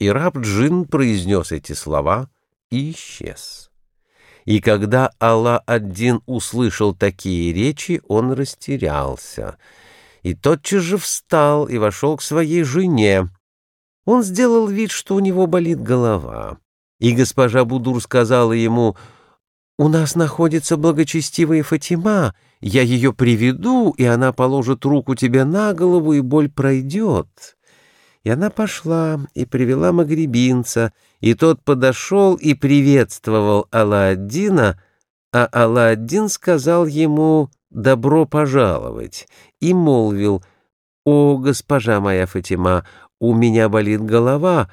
И раб Джин произнес эти слова и исчез. И когда Алла-Аддин услышал такие речи, он растерялся. И тотчас же встал и вошел к своей жене. Он сделал вид, что у него болит голова. И госпожа Будур сказала ему, «У нас находится благочестивая Фатима, я ее приведу, и она положит руку тебе на голову, и боль пройдет». И она пошла и привела магребинца, и тот подошел и приветствовал Алла-Аддина, а Алла-Аддин сказал ему «добро пожаловать» и молвил «О, госпожа моя Фатима, у меня болит голова,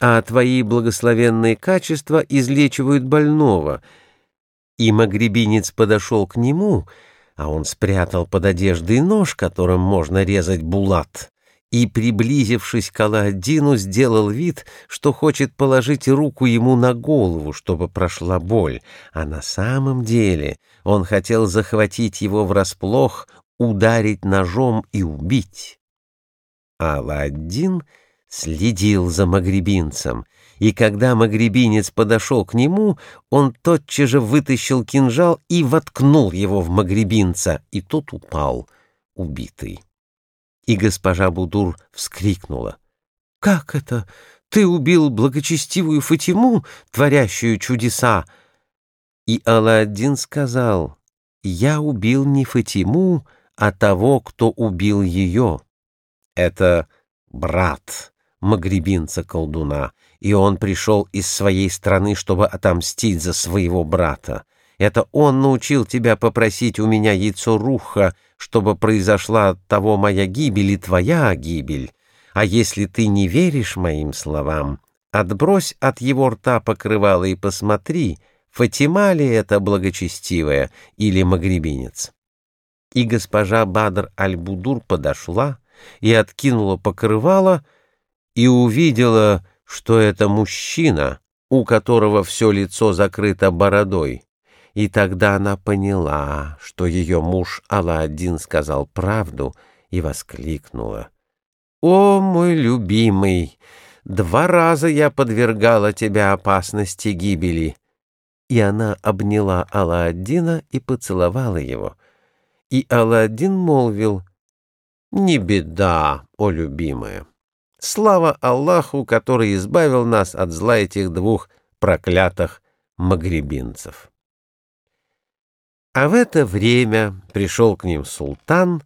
а твои благословенные качества излечивают больного». И магребинец подошел к нему, а он спрятал под одеждой нож, которым можно резать булат, и, приблизившись к Аладдину, сделал вид, что хочет положить руку ему на голову, чтобы прошла боль, а на самом деле он хотел захватить его врасплох, ударить ножом и убить. Аладдин следил за магребинцем, и когда магребинец подошел к нему, он тотчас же вытащил кинжал и воткнул его в магребинца, и тот упал, убитый. И госпожа Будур вскрикнула. «Как это? Ты убил благочестивую Фатиму, творящую чудеса?» И Аладдин сказал, «Я убил не Фатиму, а того, кто убил ее. Это брат магребинца-колдуна, и он пришел из своей страны, чтобы отомстить за своего брата. Это он научил тебя попросить у меня яйцо руха, чтобы произошла от того моя гибель и твоя гибель. А если ты не веришь моим словам, отбрось от его рта покрывало и посмотри, Фатима ли это благочестивая или магребинец. И госпожа Бадр Аль-Будур подошла и откинула покрывало, и увидела, что это мужчина, у которого все лицо закрыто бородой. И тогда она поняла, что ее муж Алладин сказал правду, и воскликнула. «О, мой любимый! Два раза я подвергала тебя опасности гибели!» И она обняла Алладина и поцеловала его. И Алладин молвил, «Не беда, о любимая!» Слава Аллаху, который избавил нас от зла этих двух проклятых магребинцев. А в это время пришел к ним султан,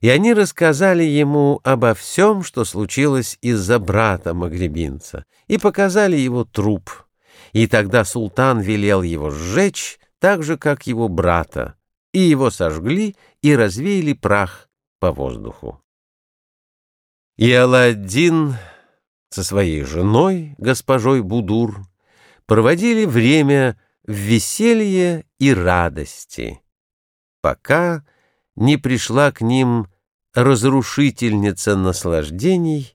и они рассказали ему обо всем, что случилось из-за брата магребинца, и показали его труп. И тогда султан велел его сжечь, так же, как его брата, и его сожгли и развеяли прах по воздуху. И Аладдин со своей женой, госпожой Будур, проводили время в веселье и радости, пока не пришла к ним разрушительница наслаждений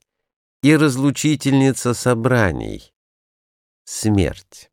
и разлучительница собраний — смерть.